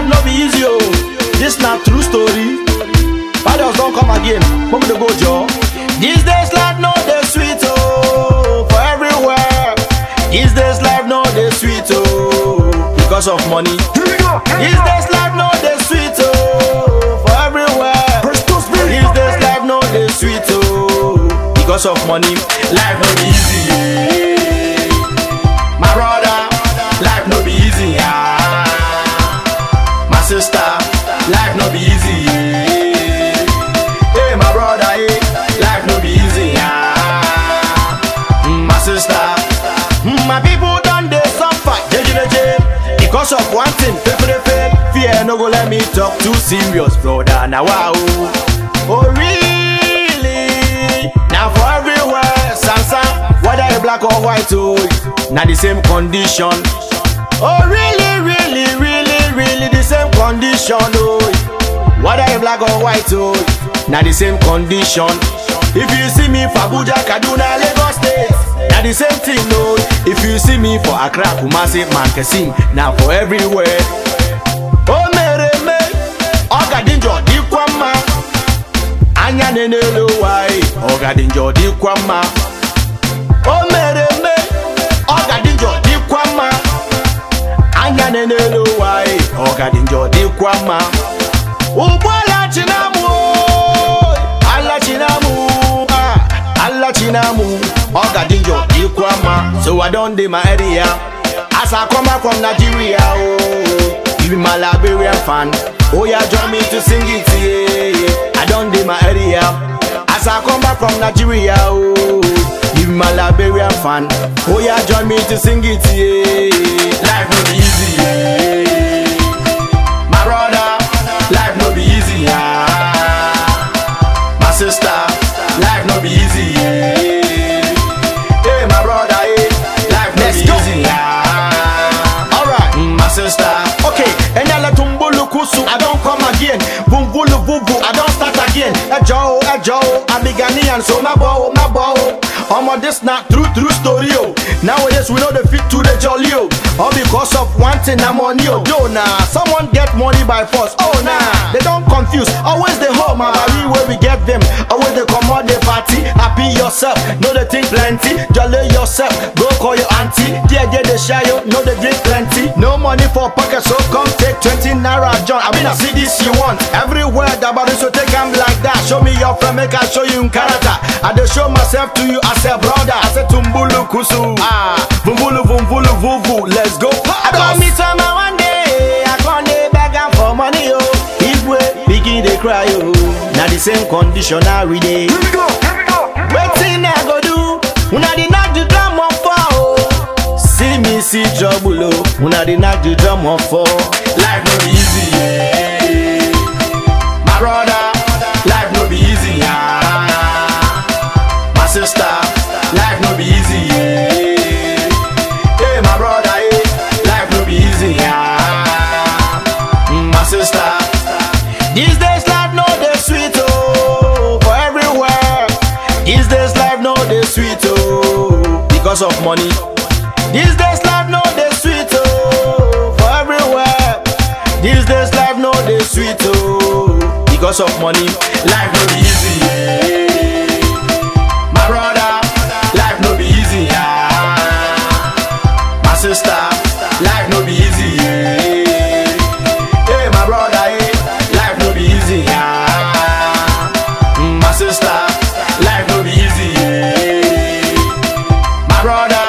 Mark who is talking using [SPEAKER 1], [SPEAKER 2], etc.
[SPEAKER 1] life no be easy oh. This na true story. Fathers don't come again. Move the go, Joe. These days life no dey sweet oh for everywhere. These days life no dey sweet oh because of money.
[SPEAKER 2] We we
[SPEAKER 1] These days life no dey sweet oh for everywhere. These days life no dey sweet oh because of money. Life no be easy. Easy. Hey, my brother, hey, life no be easy. Mm, My sister, mm, my people done they suffer. Because of one thing, fear no go let me talk too serious, brother. Now wow, oh really? Now for everywhere, Sansa, whether you black or white, oh, now the same condition. Oh really, really, really, really the same condition, black or white, oh, now the same condition. If you see me for Abuja, Kaduna, Lagos State, now the same thing, oh. If you see me for Accra, Kumasi, Mankessim, now for everywhere. Oh mere me, ọgadinjọ dịkwa mma. Anya na-enelu ụwa, eh, ọgadinjọ dịkwa mma. O mere me, ọgadinjọ dịkwa mma. anya na-enelu ụwa eh, ọgadinjọ dịkwa so i don dey my area as i come back from nigeria oh, you be my liberian fan oya join me to sing it yeah. i don dey my area as i come back from nigeria oh, you be my liberian fan oya join me to sing it yeah. life no be easy yeah. Come again. Vumbulu vuvu i don start again. Ẹjọ o ẹjọ o i'm a ghanaian so má bọ o má bọ o ọmọ this na true true story o nowadays we no dey fit to dey jolly o all because of one thing na money o do na someone get money by force oh na they don confuse always dey hold my bari wey we get them. Always dey comot dey party happy yourself. No dey think plenty jolly yourself. Go call your aunty there there dey share you no dey drink plenty. No money for pocket so come take twenty naira john i mean na see this you want. Everywhere dabari so take am like that. Show me your friend make i show you in character. I dey show myself to you as a brother. I say tumbulu kusu. Ah vumbulu vumbulu vuvu let's go. I don meet someone one day. I dey beg am for money o igwe begin dey cry o na the same condition we dey.
[SPEAKER 2] Here we go. Here we go.
[SPEAKER 1] wetin i go do? Una the see trouble o una dey knack the drum on four. life no be easy yeah. my brother life no be easy yeah. my sister life no be easy yeah. hey my brother hey, life no be easy yeah. My sister. These days life no they sweet, oh for everywhere. These days life no dey sweet oh because of money. These days because of money. Life no be easy. My brother, life no be easy. Yeah, My sister, life no be easy. Hey, my brother, hey, mm, life no be easy. Yeah, My sister, life no be easy. My brother.